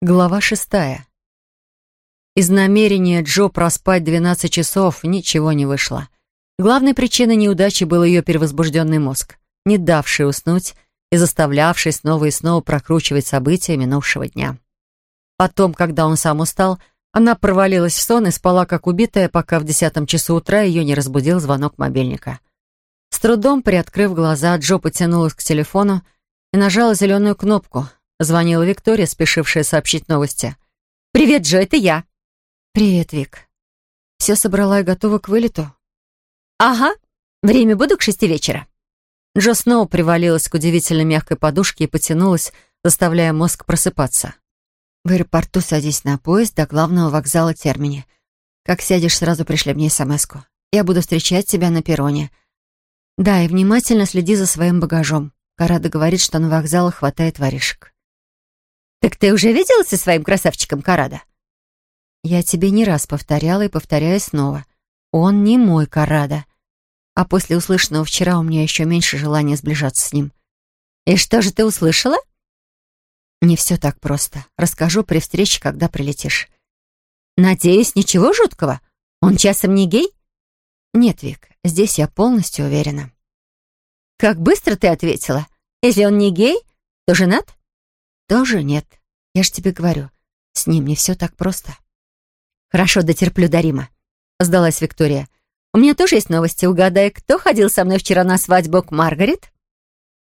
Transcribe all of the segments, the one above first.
Глава шестая. Из намерения Джо проспать 12 часов ничего не вышло. Главной причиной неудачи был ее перевозбужденный мозг, не давший уснуть и заставлявший снова и снова прокручивать события минувшего дня. Потом, когда он сам устал, она провалилась в сон и спала как убитая, пока в десятом часу утра ее не разбудил звонок мобильника. С трудом приоткрыв глаза, Джо потянулась к телефону и нажала зеленую кнопку — Звонила Виктория, спешившая сообщить новости. «Привет, Джо, это я». «Привет, Вик. Все собрала и готова к вылету?» «Ага. Время буду к шести вечера». Джо снова привалилась к удивительно мягкой подушке и потянулась, заставляя мозг просыпаться. «В аэропорту садись на поезд до главного вокзала Термини. Как сядешь, сразу пришли мне смс -ку. Я буду встречать тебя на перроне. Да, и внимательно следи за своим багажом. Карада говорит, что на вокзалах хватает воришек». «Так ты уже виделась со своим красавчиком Карада?» «Я тебе не раз повторяла и повторяю снова. Он не мой Карада. А после услышанного вчера у меня еще меньше желания сближаться с ним». «И что же ты услышала?» «Не все так просто. Расскажу при встрече, когда прилетишь». «Надеюсь, ничего жуткого? Он часом не гей?» «Нет, Вик, здесь я полностью уверена». «Как быстро ты ответила? Если он не гей, то женат?» «Тоже нет. Я ж тебе говорю, с ним не все так просто». «Хорошо, дотерплю до Рима», — сдалась Виктория. «У меня тоже есть новости. Угадай, кто ходил со мной вчера на свадьбу к Маргарет?»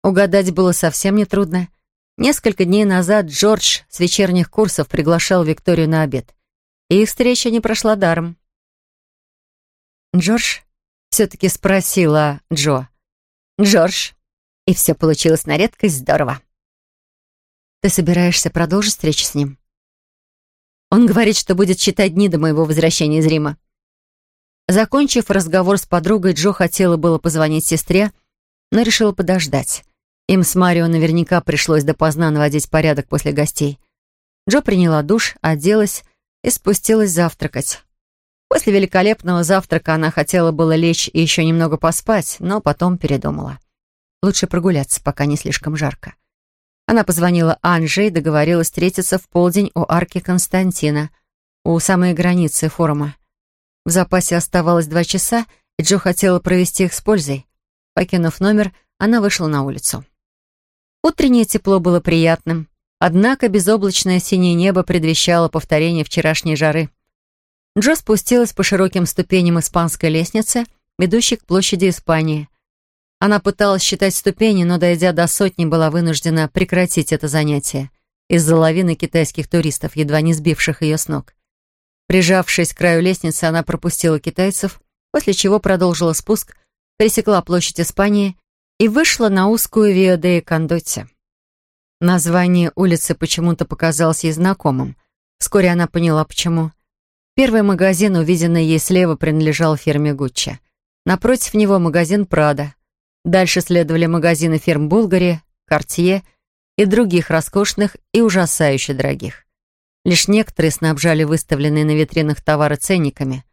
Угадать было совсем нетрудно. Несколько дней назад Джордж с вечерних курсов приглашал Викторию на обед. И их встреча не прошла даром. «Джордж?» — все-таки спросила Джо. «Джордж». И все получилось на редкость здорово. Ты собираешься продолжить встречу с ним? Он говорит, что будет считать дни до моего возвращения из Рима. Закончив разговор с подругой, Джо хотела было позвонить сестре, но решила подождать. Им с Марио наверняка пришлось допоздна наводить порядок после гостей. Джо приняла душ, оделась и спустилась завтракать. После великолепного завтрака она хотела было лечь и еще немного поспать, но потом передумала. Лучше прогуляться, пока не слишком жарко. Она позвонила Анже и договорилась встретиться в полдень у арки Константина, у самой границы форума. В запасе оставалось два часа, и Джо хотела провести их с пользой. Покинув номер, она вышла на улицу. Утреннее тепло было приятным, однако безоблачное синее небо предвещало повторение вчерашней жары. Джо спустилась по широким ступеням испанской лестницы, ведущей к площади Испании. Она пыталась считать ступени, но, дойдя до сотни, была вынуждена прекратить это занятие из-за лавины китайских туристов, едва не сбивших ее с ног. Прижавшись к краю лестницы, она пропустила китайцев, после чего продолжила спуск, пересекла площадь Испании и вышла на узкую Вио де Кондотти. Название улицы почему-то показалось ей знакомым. Вскоре она поняла, почему. Первый магазин, увиденный ей слева, принадлежал фирме Гуччи. Напротив него магазин Прада. Дальше следовали магазины фирм Булгари, Картье и других роскошных и ужасающе дорогих. Лишь некоторые снабжали выставленные на витринах товары ценниками,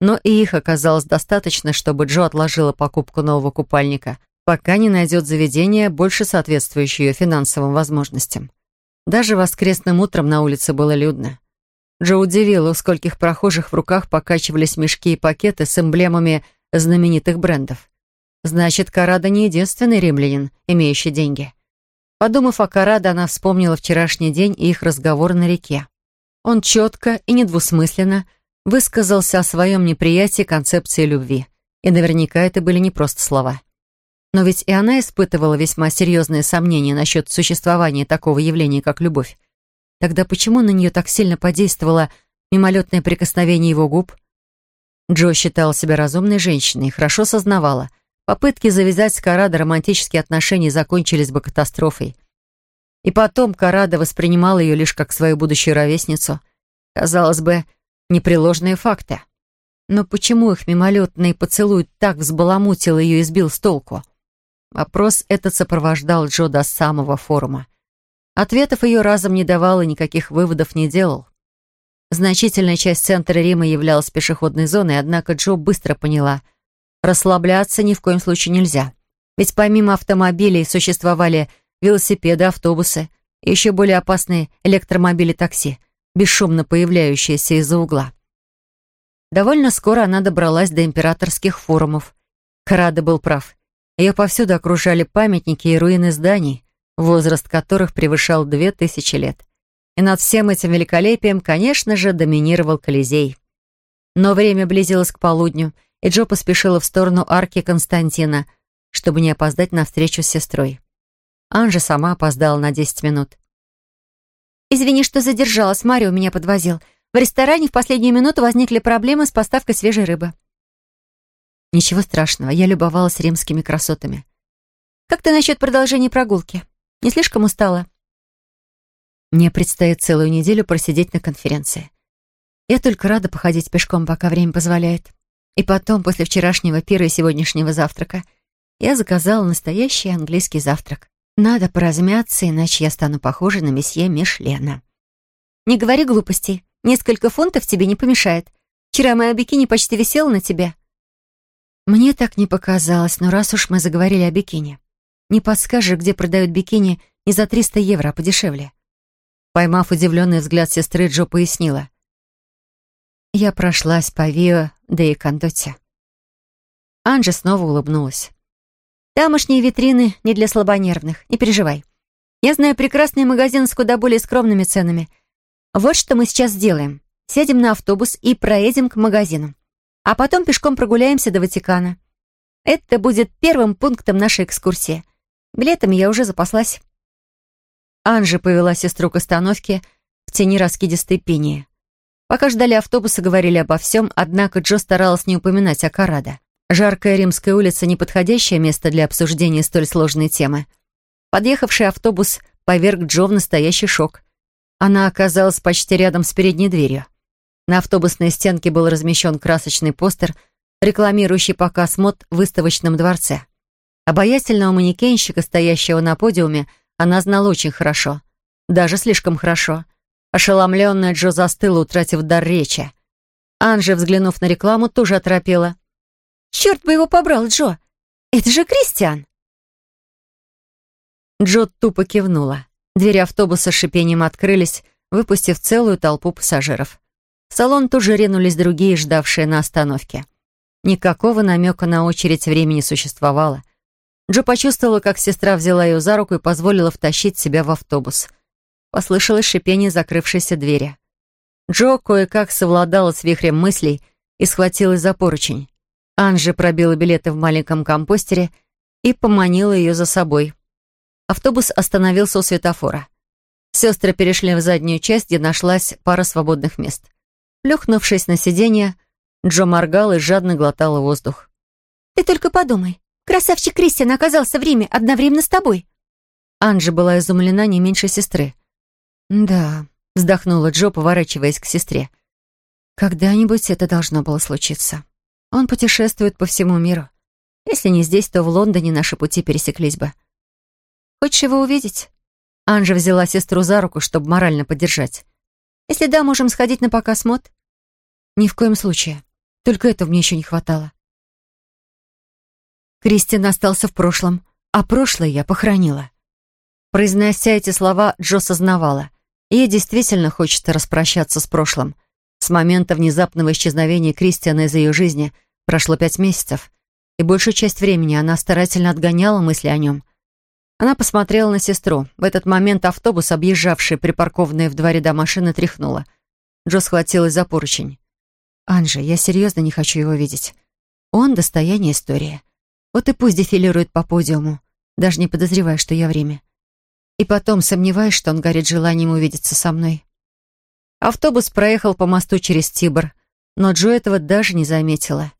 но и их оказалось достаточно, чтобы Джо отложила покупку нового купальника, пока не найдет заведение, больше соответствующее ее финансовым возможностям. Даже воскресным утром на улице было людно. Джо удивила, у скольких прохожих в руках покачивались мешки и пакеты с эмблемами знаменитых брендов. Значит, Карада не единственный римлянин, имеющий деньги. Подумав о Карадо, она вспомнила вчерашний день и их разговор на реке. Он четко и недвусмысленно высказался о своем неприятии концепции любви. И наверняка это были не просто слова. Но ведь и она испытывала весьма серьезные сомнения насчет существования такого явления, как любовь. Тогда почему на нее так сильно подействовало мимолетное прикосновение его губ? Джо считала себя разумной женщиной и хорошо сознавала — Попытки завязать с Карадо романтические отношения закончились бы катастрофой. И потом Карадо воспринимал ее лишь как свою будущую ровесницу. Казалось бы, непреложные факты. Но почему их мимолетный поцелуй так взбаламутил ее и сбил с толку? Вопрос этот сопровождал Джо до самого форума. Ответов ее разом не давал и никаких выводов не делал. Значительная часть центра Рима являлась пешеходной зоной, однако Джо быстро поняла — Расслабляться ни в коем случае нельзя. Ведь помимо автомобилей существовали велосипеды, автобусы и еще более опасные электромобили такси, бесшумно появляющиеся из-за угла. Довольно скоро она добралась до императорских форумов. Харада был прав. Ее повсюду окружали памятники и руины зданий, возраст которых превышал две тысячи лет. И над всем этим великолепием, конечно же, доминировал Колизей. Но время близилось к полудню, и Джо поспешила в сторону арки Константина, чтобы не опоздать на встречу с сестрой. Анжа сама опоздала на десять минут. «Извини, что задержалась, Марио меня подвозил. В ресторане в последнюю минуту возникли проблемы с поставкой свежей рыбы». «Ничего страшного, я любовалась римскими красотами». «Как ты насчет продолжения прогулки? Не слишком устала?» Мне предстоит целую неделю просидеть на конференции. Я только рада походить пешком, пока время позволяет. И потом, после вчерашнего пира и сегодняшнего завтрака, я заказала настоящий английский завтрак. Надо поразмяться, иначе я стану похожей на месье Мишлена. Не говори глупостей. Несколько фунтов тебе не помешает. Вчера моя бикини почти висела на тебе. Мне так не показалось, но раз уж мы заговорили о бикини. Не подскажешь, где продают бикини не за 300 евро, а подешевле? Поймав удивленный взгляд сестры, Джо пояснила. Я прошлась по Вио, да и Кондоте. Анжа снова улыбнулась. Тамошние витрины не для слабонервных, не переживай. Я знаю прекрасный магазин с куда более скромными ценами. Вот что мы сейчас сделаем. Сядем на автобус и проедем к магазину. А потом пешком прогуляемся до Ватикана. Это будет первым пунктом нашей экскурсии. Билетами я уже запаслась. Анжи повела сестру к остановке в тени раскидистой пинии. Пока ждали автобуса, говорили обо всем, однако Джо старалась не упоминать о Карадо. Жаркая римская улица — неподходящее место для обсуждения столь сложной темы. Подъехавший автобус поверг Джо в настоящий шок. Она оказалась почти рядом с передней дверью. На автобусной стенке был размещен красочный постер, рекламирующий показ мод в выставочном дворце. Обаятельного манекенщика, стоящего на подиуме, она знала очень хорошо. Даже слишком хорошо. Ошеломленная Джо застыла, утратив дар речи. Анжи, взглянув на рекламу, тоже оторопела. «Черт бы его побрал, Джо! Это же Кристиан!» Джо тупо кивнула. Двери автобуса с шипением открылись, выпустив целую толпу пассажиров. В салон тоже ринулись другие, ждавшие на остановке. Никакого намека на очередь времени существовало — Джо почувствовала, как сестра взяла ее за руку и позволила втащить себя в автобус. Послышалось шипение закрывшейся двери. Джо кое-как совладала с вихрем мыслей и схватилась за поручень. Анжи пробила билеты в маленьком компостере и поманила ее за собой. Автобус остановился у светофора. Сестры перешли в заднюю часть, где нашлась пара свободных мест. Плюхнувшись на сиденье, Джо моргал и жадно глотала воздух. «Ты только подумай, Красавчик Кристиан оказался в Риме одновременно с тобой». Анжи была изумлена не меньше сестры. «Да», — вздохнула Джо, поворачиваясь к сестре. «Когда-нибудь это должно было случиться. Он путешествует по всему миру. Если не здесь, то в Лондоне наши пути пересеклись бы». «Хочешь его увидеть?» Анжа взяла сестру за руку, чтобы морально поддержать. «Если да, можем сходить на показ мод?» «Ни в коем случае. Только этого мне еще не хватало. Кристин остался в прошлом, а прошлое я похоронила. Произнося эти слова, Джо сознавала. Ей действительно хочется распрощаться с прошлым. С момента внезапного исчезновения Кристиана из ее жизни прошло пять месяцев, и большую часть времени она старательно отгоняла мысли о нем. Она посмотрела на сестру. В этот момент автобус, объезжавший припаркованные в два ряда машины, тряхнула. Джо схватилась за поручень. «Анжи, я серьезно не хочу его видеть. Он — достояние истории. Вот и пусть дефилирует по подиуму, даже не подозревая, что я в Риме. И потом сомневаюсь, что он горит желанием увидеться со мной. Автобус проехал по мосту через Тибр, но Джо этого даже не заметила.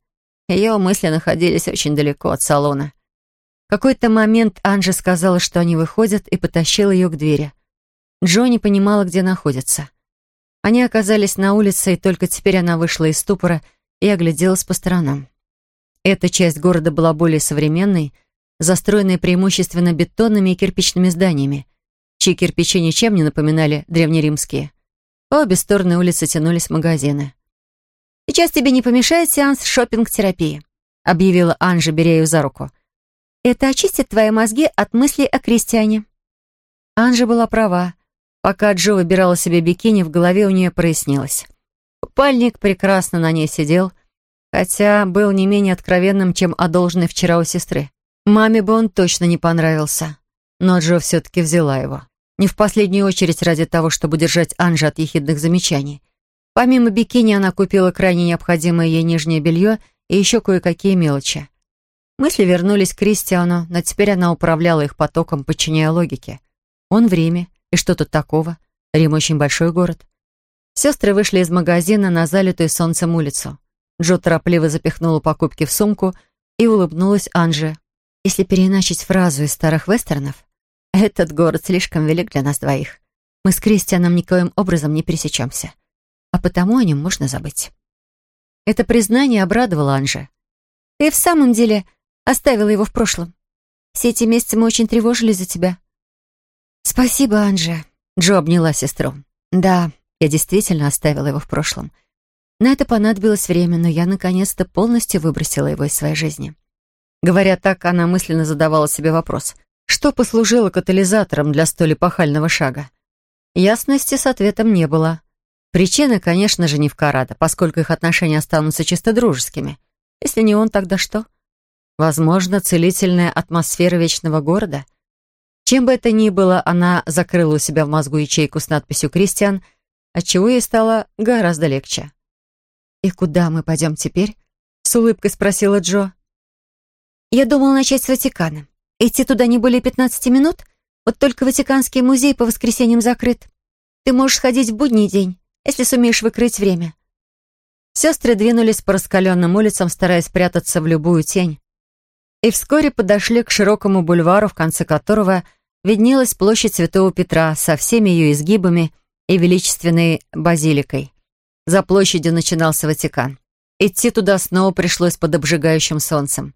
Ее мысли находились очень далеко от салона. В какой-то момент Анжи сказала, что они выходят, и потащила ее к двери. Джо не понимала, где находится. Они оказались на улице, и только теперь она вышла из ступора и огляделась по сторонам. Эта часть города была более современной, застроенной преимущественно бетонными и кирпичными зданиями, чьи кирпичи ничем не напоминали древнеримские. По обе стороны улицы тянулись магазины. «Сейчас тебе не помешает сеанс шопинг-терапии», объявила Анжа, беря ее за руку. «Это очистит твои мозги от мыслей о крестьяне». Анжа была права. Пока Джо выбирала себе бикини, в голове у нее прояснилось. Купальник прекрасно на ней сидел, хотя был не менее откровенным, чем одолженный вчера у сестры. Маме бы он точно не понравился, но Джо все-таки взяла его. Не в последнюю очередь ради того, чтобы держать Анжи от ехидных замечаний. Помимо бикини она купила крайне необходимое ей нижнее белье и еще кое-какие мелочи. Мысли вернулись к Кристиану, но теперь она управляла их потоком, подчиняя логике. Он в Риме, и что тут такого? Рим очень большой город. Сестры вышли из магазина на залитую солнцем улицу. Джо торопливо запихнула покупки в сумку и улыбнулась Анже. Если переиначить фразу из старых вестернов, «Этот город слишком велик для нас двоих. Мы с Кристианом никоим образом не пересечемся, а потому о нем можно забыть». Это признание обрадовало Анже. «Ты в самом деле Оставила его в прошлом. Все эти месяцы мы очень тревожились за тебя». «Спасибо, Анже», — Джо обняла сестру. «Да, я действительно оставила его в прошлом. На это понадобилось время, но я наконец-то полностью выбросила его из своей жизни». Говоря так, она мысленно задавала себе вопрос. Что послужило катализатором для столь эпохального шага? Ясности с ответом не было. Причина, конечно же, не в Карада, поскольку их отношения останутся чисто дружескими. Если не он, тогда что? Возможно, целительная атмосфера вечного города? Чем бы это ни было, она закрыла у себя в мозгу ячейку с надписью «Кристиан», отчего ей стало гораздо легче. «И куда мы пойдем теперь?» — с улыбкой спросила Джо. «Я думала начать с Ватикана. Идти туда не более 15 минут, вот только Ватиканский музей по воскресеньям закрыт. Ты можешь сходить в будний день, если сумеешь выкрыть время». Сестры двинулись по раскаленным улицам, стараясь спрятаться в любую тень и вскоре подошли к широкому бульвару, в конце которого виднелась площадь Святого Петра со всеми ее изгибами и величественной базиликой. За площадью начинался Ватикан. Идти туда снова пришлось под обжигающим солнцем.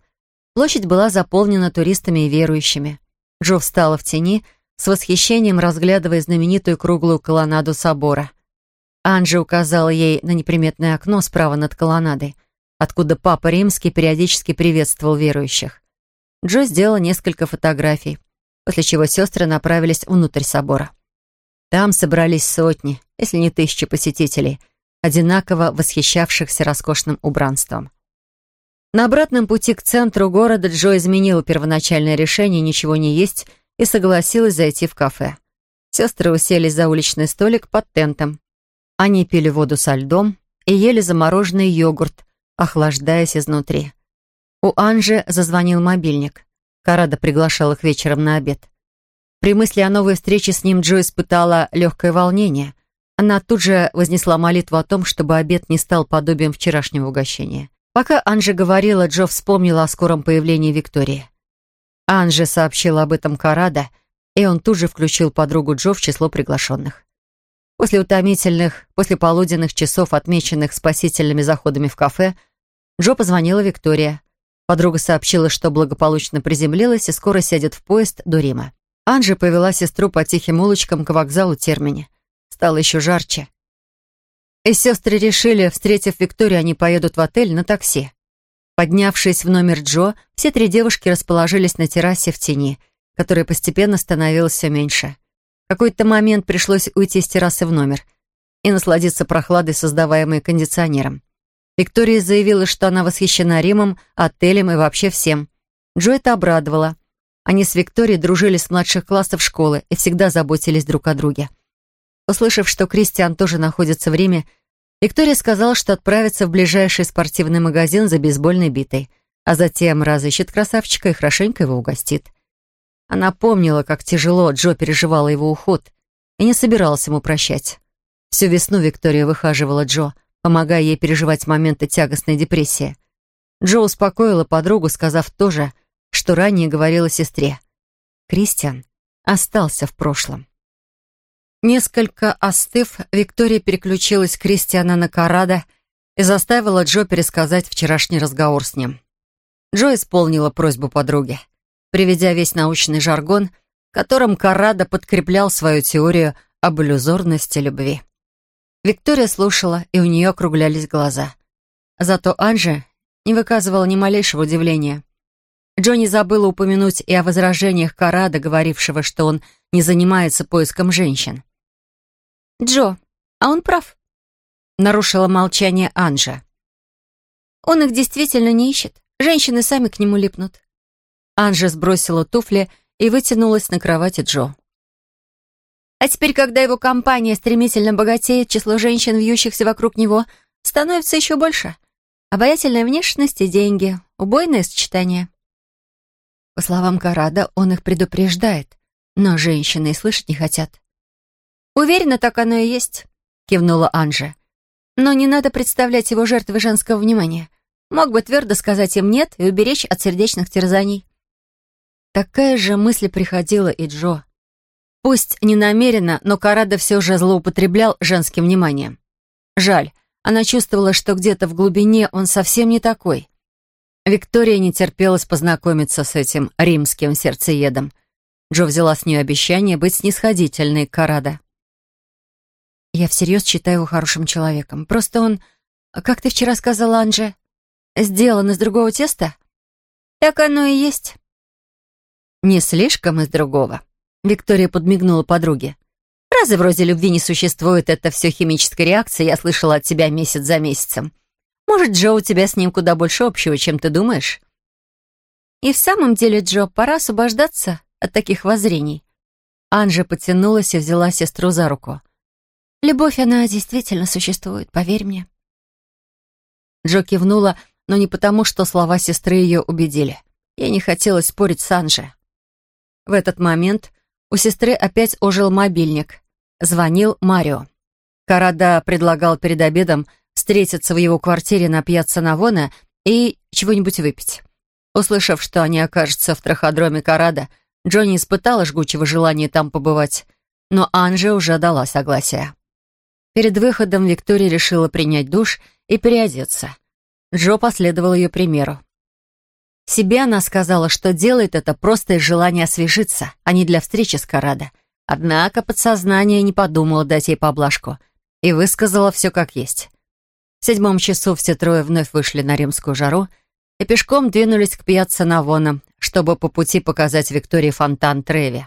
Площадь была заполнена туристами и верующими. Джо встала в тени, с восхищением разглядывая знаменитую круглую колоннаду собора. Анжи указала ей на неприметное окно справа над колоннадой — откуда Папа Римский периодически приветствовал верующих. Джо сделала несколько фотографий, после чего сестры направились внутрь собора. Там собрались сотни, если не тысячи посетителей, одинаково восхищавшихся роскошным убранством. На обратном пути к центру города Джо изменила первоначальное решение ничего не есть и согласилась зайти в кафе. Сестры уселись за уличный столик под тентом. Они пили воду со льдом и ели замороженный йогурт, охлаждаясь изнутри. У Анжи зазвонил мобильник. Карада приглашал их вечером на обед. При мысли о новой встрече с ним Джо испытала легкое волнение. Она тут же вознесла молитву о том, чтобы обед не стал подобием вчерашнего угощения. Пока Анжи говорила, Джо вспомнила о скором появлении Виктории. Анжи сообщила об этом Карада, и он тут же включил подругу Джо в число приглашенных. После утомительных, после полуденных часов, отмеченных спасительными заходами в кафе, Джо позвонила Виктория. Подруга сообщила, что благополучно приземлилась и скоро сядет в поезд до Рима. Анжи повела сестру по тихим улочкам к вокзалу Термини. Стало еще жарче. И сестры решили, встретив Викторию, они поедут в отель на такси. Поднявшись в номер Джо, все три девушки расположились на террасе в тени, которая постепенно становилась все меньше. В какой-то момент пришлось уйти с террасы в номер и насладиться прохладой, создаваемой кондиционером. Виктория заявила, что она восхищена Римом, отелем и вообще всем. Джо это обрадовала. Они с Викторией дружили с младших классов школы и всегда заботились друг о друге. Услышав, что Кристиан тоже находится в Риме, Виктория сказала, что отправится в ближайший спортивный магазин за бейсбольной битой, а затем разыщет красавчика и хорошенько его угостит. Она помнила, как тяжело Джо переживала его уход и не собиралась ему прощать. Всю весну Виктория выхаживала Джо, помогая ей переживать моменты тягостной депрессии. Джо успокоила подругу, сказав то же, что ранее говорила сестре. Кристиан остался в прошлом. Несколько остыв, Виктория переключилась Кристиана на Карада и заставила Джо пересказать вчерашний разговор с ним. Джо исполнила просьбу подруги, приведя весь научный жаргон, которым Карада подкреплял свою теорию об иллюзорности любви. Виктория слушала, и у нее округлялись глаза. Зато Анжи не выказывала ни малейшего удивления. Джонни забыла упомянуть и о возражениях Карада, говорившего, что он не занимается поиском женщин. «Джо, а он прав», — нарушила молчание Анжа. «Он их действительно не ищет. Женщины сами к нему липнут». Анжа сбросила туфли и вытянулась на кровати Джо. А теперь, когда его компания стремительно богатеет, число женщин, вьющихся вокруг него, становится еще больше. Обаятельная внешность и деньги. Убойное сочетание. По словам Карада, он их предупреждает, но женщины и слышать не хотят. «Уверена, так оно и есть», — кивнула Анжа. «Но не надо представлять его жертвой женского внимания. Мог бы твердо сказать им «нет» и уберечь от сердечных терзаний». Такая же мысль приходила и Джо. Пусть не намеренно, но Карада все же злоупотреблял женским вниманием. Жаль, она чувствовала, что где-то в глубине он совсем не такой. Виктория не терпелась познакомиться с этим римским сердцеедом. Джо взяла с нее обещание быть снисходительной к Карада. «Я всерьез считаю его хорошим человеком. Просто он, как ты вчера сказала, Анже, сделан из другого теста?» «Так оно и есть». «Не слишком из другого», Виктория подмигнула подруге. «Разве вроде любви не существует? Это все химическая реакция, я слышала от тебя месяц за месяцем. Может, Джо, у тебя с ним куда больше общего, чем ты думаешь?» «И в самом деле, Джо, пора освобождаться от таких воззрений». Анжа потянулась и взяла сестру за руку. «Любовь, она действительно существует, поверь мне». Джо кивнула, но не потому, что слова сестры ее убедили. Ей не хотелось спорить с Анжей. В этот момент у сестры опять ожил мобильник. Звонил Марио. Карада предлагал перед обедом встретиться в его квартире на пьяцца Навона и чего-нибудь выпить. Услышав, что они окажутся в траходроме Карада, Джонни испытала жгучего желания там побывать, но Анжи уже дала согласие. Перед выходом Виктория решила принять душ и переодеться. Джо последовал ее примеру. Себе она сказала, что делает это просто из желания освежиться, а не для встречи с Карадо. Однако подсознание не подумало дать ей поблажку и высказала все как есть. В седьмом часу все трое вновь вышли на римскую жару и пешком двинулись к пьяцца Навона, чтобы по пути показать Виктории фонтан Треви.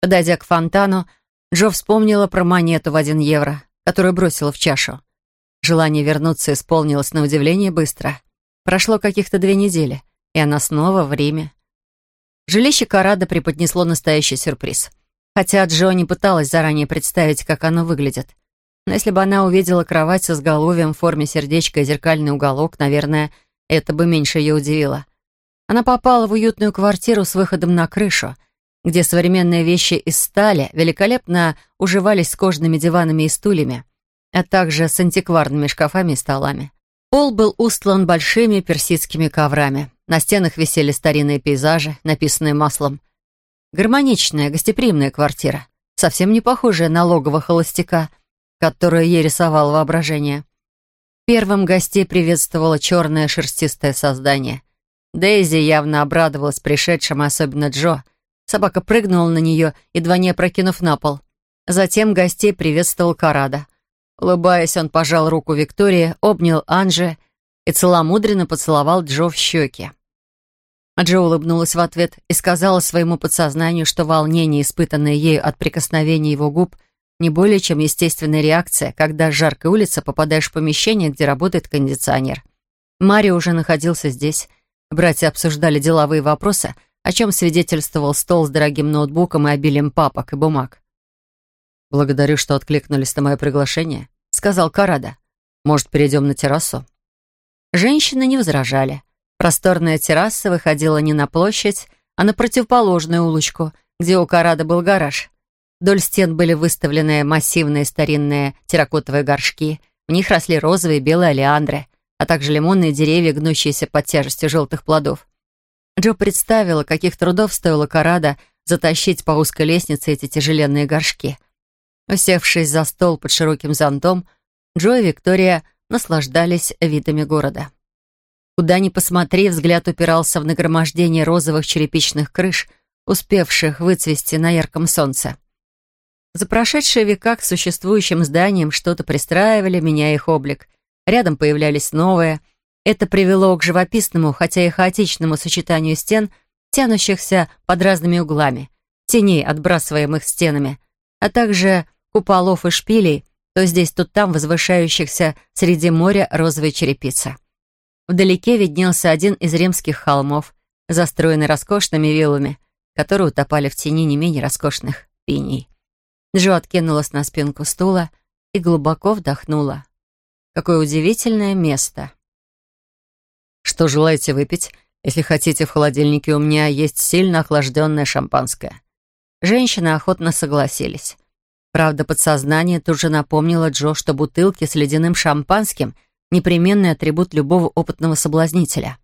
Подойдя к фонтану, Джо вспомнила про монету в один евро, которую бросила в чашу. Желание вернуться исполнилось на удивление быстро. Прошло каких-то две недели — и она снова в Риме. Жилище Карада преподнесло настоящий сюрприз. Хотя Джо не пыталась заранее представить, как оно выглядит. Но если бы она увидела кровать со сголовьем в форме сердечка и зеркальный уголок, наверное, это бы меньше ее удивило. Она попала в уютную квартиру с выходом на крышу, где современные вещи из стали великолепно уживались с кожаными диванами и стульями, а также с антикварными шкафами и столами. Пол был устлан большими персидскими коврами. На стенах висели старинные пейзажи, написанные маслом. Гармоничная, гостеприимная квартира, совсем не похожая на логово холостяка, которое ей рисовало воображение. Первым гостей приветствовало черное шерстистое создание. Дейзи явно обрадовалась пришедшим, особенно Джо. Собака прыгнула на нее, едва не опрокинув на пол. Затем гостей приветствовал Карада. Улыбаясь, он пожал руку Виктории, обнял Анже и целомудренно поцеловал Джо в щеки. Джо улыбнулась в ответ и сказала своему подсознанию, что волнение, испытанное ею от прикосновения его губ, не более чем естественная реакция, когда с жаркой улицы попадаешь в помещение, где работает кондиционер. Марио уже находился здесь. Братья обсуждали деловые вопросы, о чем свидетельствовал стол с дорогим ноутбуком и обилием папок и бумаг. «Благодарю, что откликнулись на мое приглашение», — сказал Карада. «Может, перейдем на террасу?» Женщины не возражали. Просторная терраса выходила не на площадь, а на противоположную улочку, где у Карада был гараж. Вдоль стен были выставлены массивные старинные терракотовые горшки. В них росли розовые и белые олеандры, а также лимонные деревья, гнущиеся под тяжестью желтых плодов. Джо представила, каких трудов стоило Карада затащить по узкой лестнице эти тяжеленные горшки. Усевшись за стол под широким зонтом, Джо и Виктория наслаждались видами города. Куда ни посмотри, взгляд упирался в нагромождение розовых черепичных крыш, успевших выцвести на ярком солнце. За прошедшие века к существующим зданиям что-то пристраивали, меняя их облик. Рядом появлялись новые. Это привело к живописному, хотя и хаотичному сочетанию стен, тянущихся под разными углами. теней, отбрасываемых стенами, а также куполов и шпилей, то здесь, то там возвышающихся среди моря розовой черепицы. Вдалеке виднелся один из римских холмов, застроенный роскошными виллами, которые утопали в тени не менее роскошных пиней. Джо откинулась на спинку стула и глубоко вдохнула. Какое удивительное место. «Что желаете выпить? Если хотите, в холодильнике у меня есть сильно охлажденное шампанское». Женщины охотно согласились. Правда, подсознание тут же напомнило Джо, что бутылки с ледяным шампанским — непременный атрибут любого опытного соблазнителя.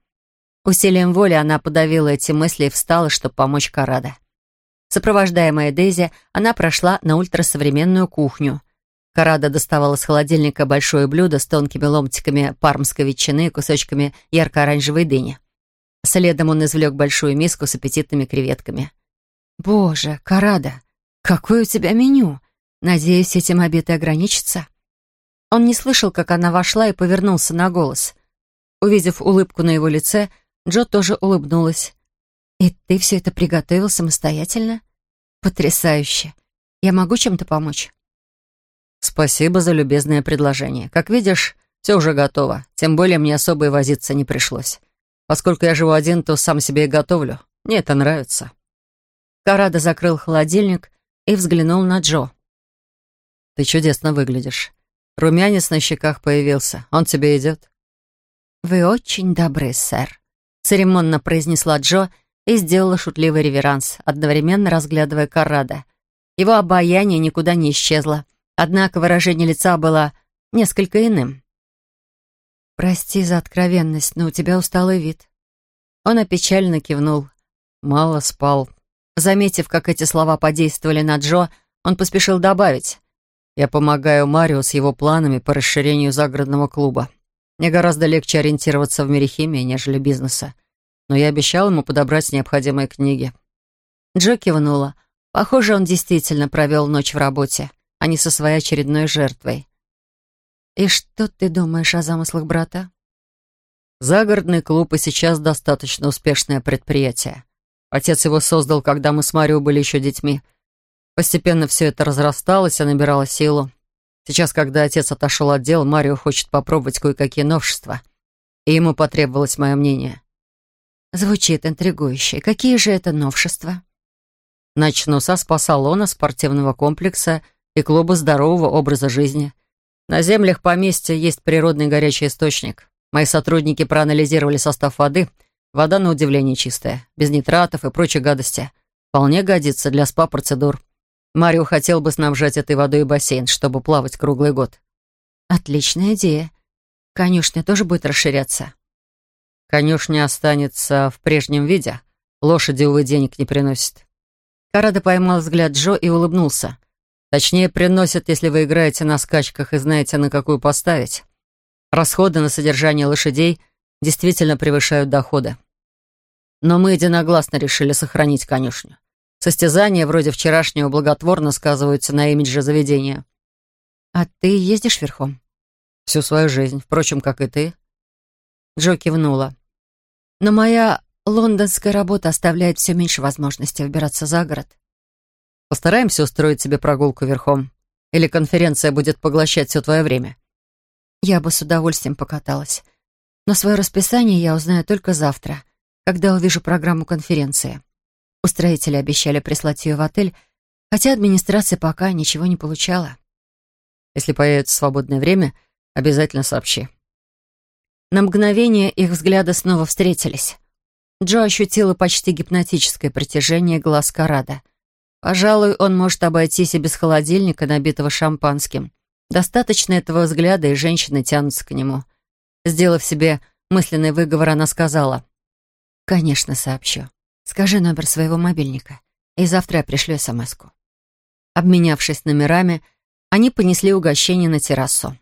Усилием воли она подавила эти мысли и встала, чтобы помочь Карада. Сопровождаемая Дейзи, она прошла на ультрасовременную кухню. Карада доставала с холодильника большое блюдо с тонкими ломтиками пармской ветчины и кусочками ярко-оранжевой дыни. Следом он извлек большую миску с аппетитными креветками. «Боже, Карада, какое у тебя меню!» Надеюсь, этим обед и ограничится. Он не слышал, как она вошла и повернулся на голос. Увидев улыбку на его лице, Джо тоже улыбнулась. «И ты все это приготовил самостоятельно? Потрясающе! Я могу чем-то помочь?» «Спасибо за любезное предложение. Как видишь, все уже готово. Тем более мне особо и возиться не пришлось. Поскольку я живу один, то сам себе и готовлю. Мне это нравится». Карада закрыл холодильник и взглянул на Джо. Ты чудесно выглядишь. Румянец на щеках появился. Он тебе идет?» «Вы очень добры, сэр», — церемонно произнесла Джо и сделала шутливый реверанс, одновременно разглядывая Каррада. Его обаяние никуда не исчезло, однако выражение лица было несколько иным. «Прости за откровенность, но у тебя усталый вид». Он опечально кивнул. «Мало спал». Заметив, как эти слова подействовали на Джо, он поспешил добавить. Я помогаю Марио с его планами по расширению загородного клуба. Мне гораздо легче ориентироваться в мире химии, нежели бизнеса. Но я обещал ему подобрать необходимые книги. Джо кивнула. Похоже, он действительно провел ночь в работе, а не со своей очередной жертвой. «И что ты думаешь о замыслах брата?» Загородный клуб и сейчас достаточно успешное предприятие. Отец его создал, когда мы с Марио были еще детьми — Постепенно все это разрасталось и набирало силу. Сейчас, когда отец отошел от дел, Марио хочет попробовать кое-какие новшества. И ему потребовалось мое мнение. Звучит интригующе. Какие же это новшества? Начну со спа-салона, спортивного комплекса и клуба здорового образа жизни. На землях поместья есть природный горячий источник. Мои сотрудники проанализировали состав воды. Вода, на удивление, чистая, без нитратов и прочей гадости. Вполне годится для спа-процедур. Марио хотел бы снабжать этой водой бассейн, чтобы плавать круглый год. Отличная идея. Конюшня тоже будет расширяться. Конюшня останется в прежнем виде. Лошади, увы, денег не приносят. Карада поймал взгляд Джо и улыбнулся. Точнее, приносят, если вы играете на скачках и знаете, на какую поставить. Расходы на содержание лошадей действительно превышают доходы. Но мы единогласно решили сохранить конюшню. Состязания вроде вчерашнего благотворно сказываются на имидже заведения. «А ты ездишь верхом?» «Всю свою жизнь, впрочем, как и ты». Джо кивнула. «Но моя лондонская работа оставляет все меньше возможности выбираться за город». «Постараемся устроить себе прогулку верхом. Или конференция будет поглощать все твое время?» «Я бы с удовольствием покаталась. Но свое расписание я узнаю только завтра, когда увижу программу конференции». Устроители обещали прислать ее в отель, хотя администрация пока ничего не получала. Если появится свободное время, обязательно сообщи. На мгновение их взгляды снова встретились. Джо ощутила почти гипнотическое притяжение глаз Карада. Пожалуй, он может обойтись и без холодильника, набитого шампанским. Достаточно этого взгляда, и женщины тянутся к нему. Сделав себе мысленный выговор, она сказала, «Конечно, сообщу». Скажи номер своего мобильника, и завтра я пришлю смс-ку». Обменявшись номерами, они понесли угощение на террасу.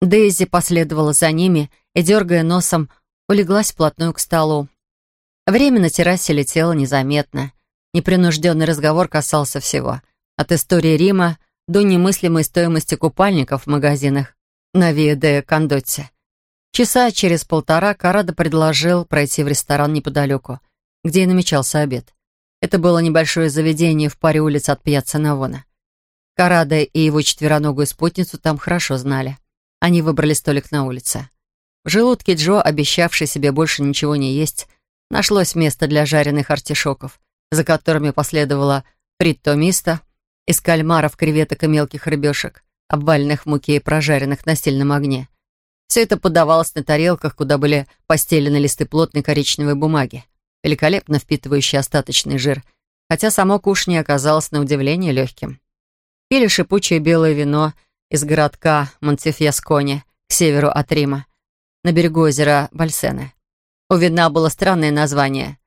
Дейзи последовала за ними и, дергая носом, улеглась вплотную к столу. Время на террасе летело незаметно. Непринужденный разговор касался всего. От истории Рима до немыслимой стоимости купальников в магазинах на Виа де Кондотте. Часа через полтора Карадо предложил пройти в ресторан неподалеку — где и намечался обед. Это было небольшое заведение в паре улиц от пьяца Навона. Карада и его четвероногую спутницу там хорошо знали. Они выбрали столик на улице. В желудке Джо, обещавший себе больше ничего не есть, нашлось место для жареных артишоков, за которыми последовало фритто мисто из кальмаров, креветок и мелких рыбешек, обваленных в муке и прожаренных на сильном огне. Все это подавалось на тарелках, куда были постелены листы плотной коричневой бумаги, великолепно впитывающие остаточный жир, хотя само кушанье оказалось на удивление легким. Пили шипучее белое вино из городка Монтефьясконе к северу от Рима, на берегу озера Бальсены. У вина было странное название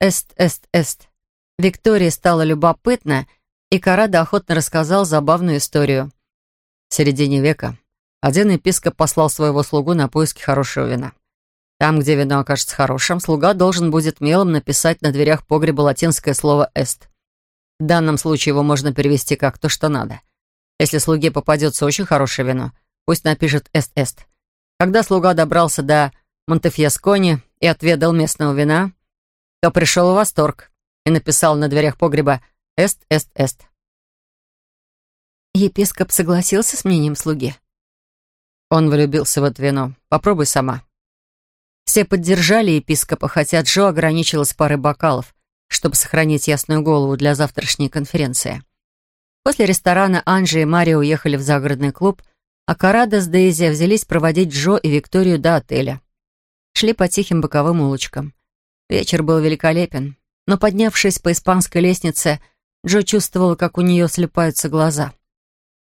«Эст-Эст-Эст». Виктории стало любопытно, и Карада охотно рассказал забавную историю. В середине века один епископ послал своего слугу на поиски хорошего вина. Там, где вино окажется хорошим, слуга должен будет мелом написать на дверях погреба латинское слово «est». В данном случае его можно перевести как «то, что надо». Если слуге попадется очень хорошее вино, пусть напишет «est-est». Когда слуга добрался до Монтефьясконе и отведал местного вина, то пришел в восторг и написал на дверях погреба «est-est-est». Епископ согласился с мнением слуги. Он влюбился в это вино. Попробуй сама. Все поддержали епископа, хотя Джо ограничилась парой бокалов, чтобы сохранить ясную голову для завтрашней конференции. После ресторана Анжи и Марио уехали в загородный клуб, а Карада с Дейзи взялись проводить Джо и Викторию до отеля. Шли по тихим боковым улочкам. Вечер был великолепен, но, поднявшись по испанской лестнице, Джо чувствовала, как у нее слепаются глаза.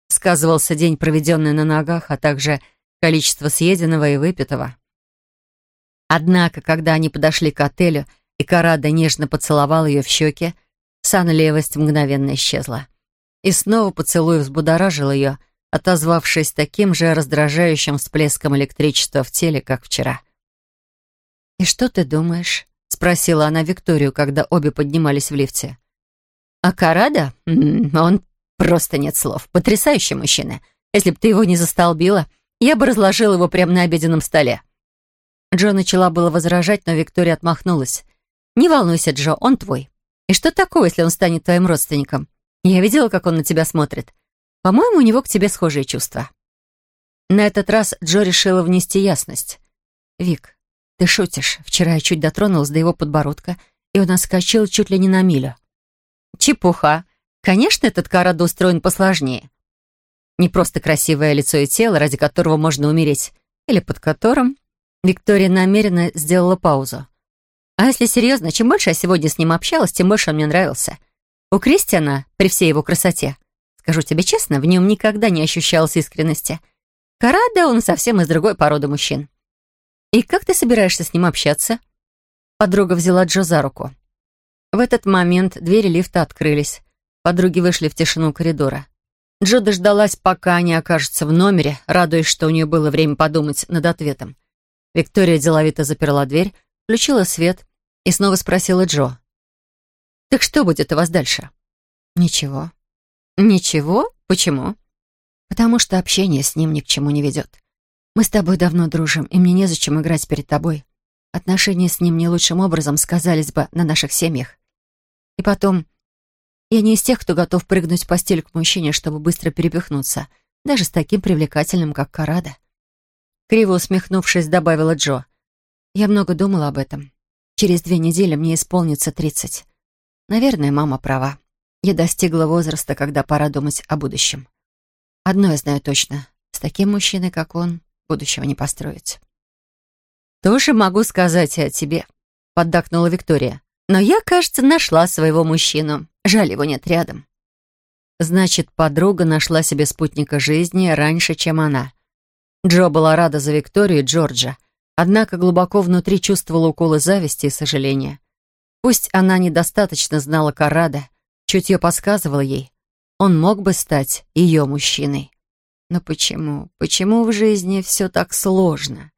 Сказывался день, проведенный на ногах, а также количество съеденного и выпитого. Однако, когда они подошли к отелю, и Карада нежно поцеловал ее в щеки, сонливость мгновенно исчезла. И снова поцелуй взбудоражил ее, отозвавшись таким же раздражающим всплеском электричества в теле, как вчера. «И что ты думаешь?» — спросила она Викторию, когда обе поднимались в лифте. «А Карада? Он просто нет слов. Потрясающий мужчина. Если бы ты его не застолбила, я бы разложил его прямо на обеденном столе». Джо начала было возражать, но Виктория отмахнулась. «Не волнуйся, Джо, он твой. И что такого, если он станет твоим родственником? Я видела, как он на тебя смотрит. По-моему, у него к тебе схожие чувства». На этот раз Джо решила внести ясность. «Вик, ты шутишь. Вчера я чуть дотронулась до его подбородка, и он отскочил чуть ли не на милю». «Чепуха. Конечно, этот Карадо устроен посложнее. Не просто красивое лицо и тело, ради которого можно умереть, или под которым...» Виктория намеренно сделала паузу. «А если серьезно, чем больше я сегодня с ним общалась, тем больше он мне нравился. У Кристиана, при всей его красоте, скажу тебе честно, в нем никогда не ощущалось искренности. Карада, он совсем из другой породы мужчин. И как ты собираешься с ним общаться?» Подруга взяла Джо за руку. В этот момент двери лифта открылись. Подруги вышли в тишину коридора. Джо дождалась, пока они окажутся в номере, радуясь, что у нее было время подумать над ответом. Виктория деловито заперла дверь, включила свет и снова спросила Джо. «Так что будет у вас дальше?» «Ничего». «Ничего? Почему?» «Потому что общение с ним ни к чему не ведет. Мы с тобой давно дружим, и мне незачем играть перед тобой. Отношения с ним не лучшим образом сказались бы на наших семьях. И потом, я не из тех, кто готов прыгнуть в постель к мужчине, чтобы быстро перепихнуться, даже с таким привлекательным, как Карада. Криво усмехнувшись, добавила Джо. Я много думала об этом. Через две недели мне исполнится тридцать. Наверное, мама права. Я достигла возраста, когда пора думать о будущем. Одно я знаю точно. С таким мужчиной, как он, будущего не построить. «Тоже могу сказать и о тебе», — поддакнула Виктория. «Но я, кажется, нашла своего мужчину. Жаль, его нет рядом. Значит, подруга нашла себе спутника жизни раньше, чем она. Джо была рада за Викторию и Джорджа, однако глубоко внутри чувствовала уколы зависти и сожаления. Пусть она недостаточно знала Карада, чутье подсказывало ей, он мог бы стать ее мужчиной. Но почему, почему в жизни все так сложно?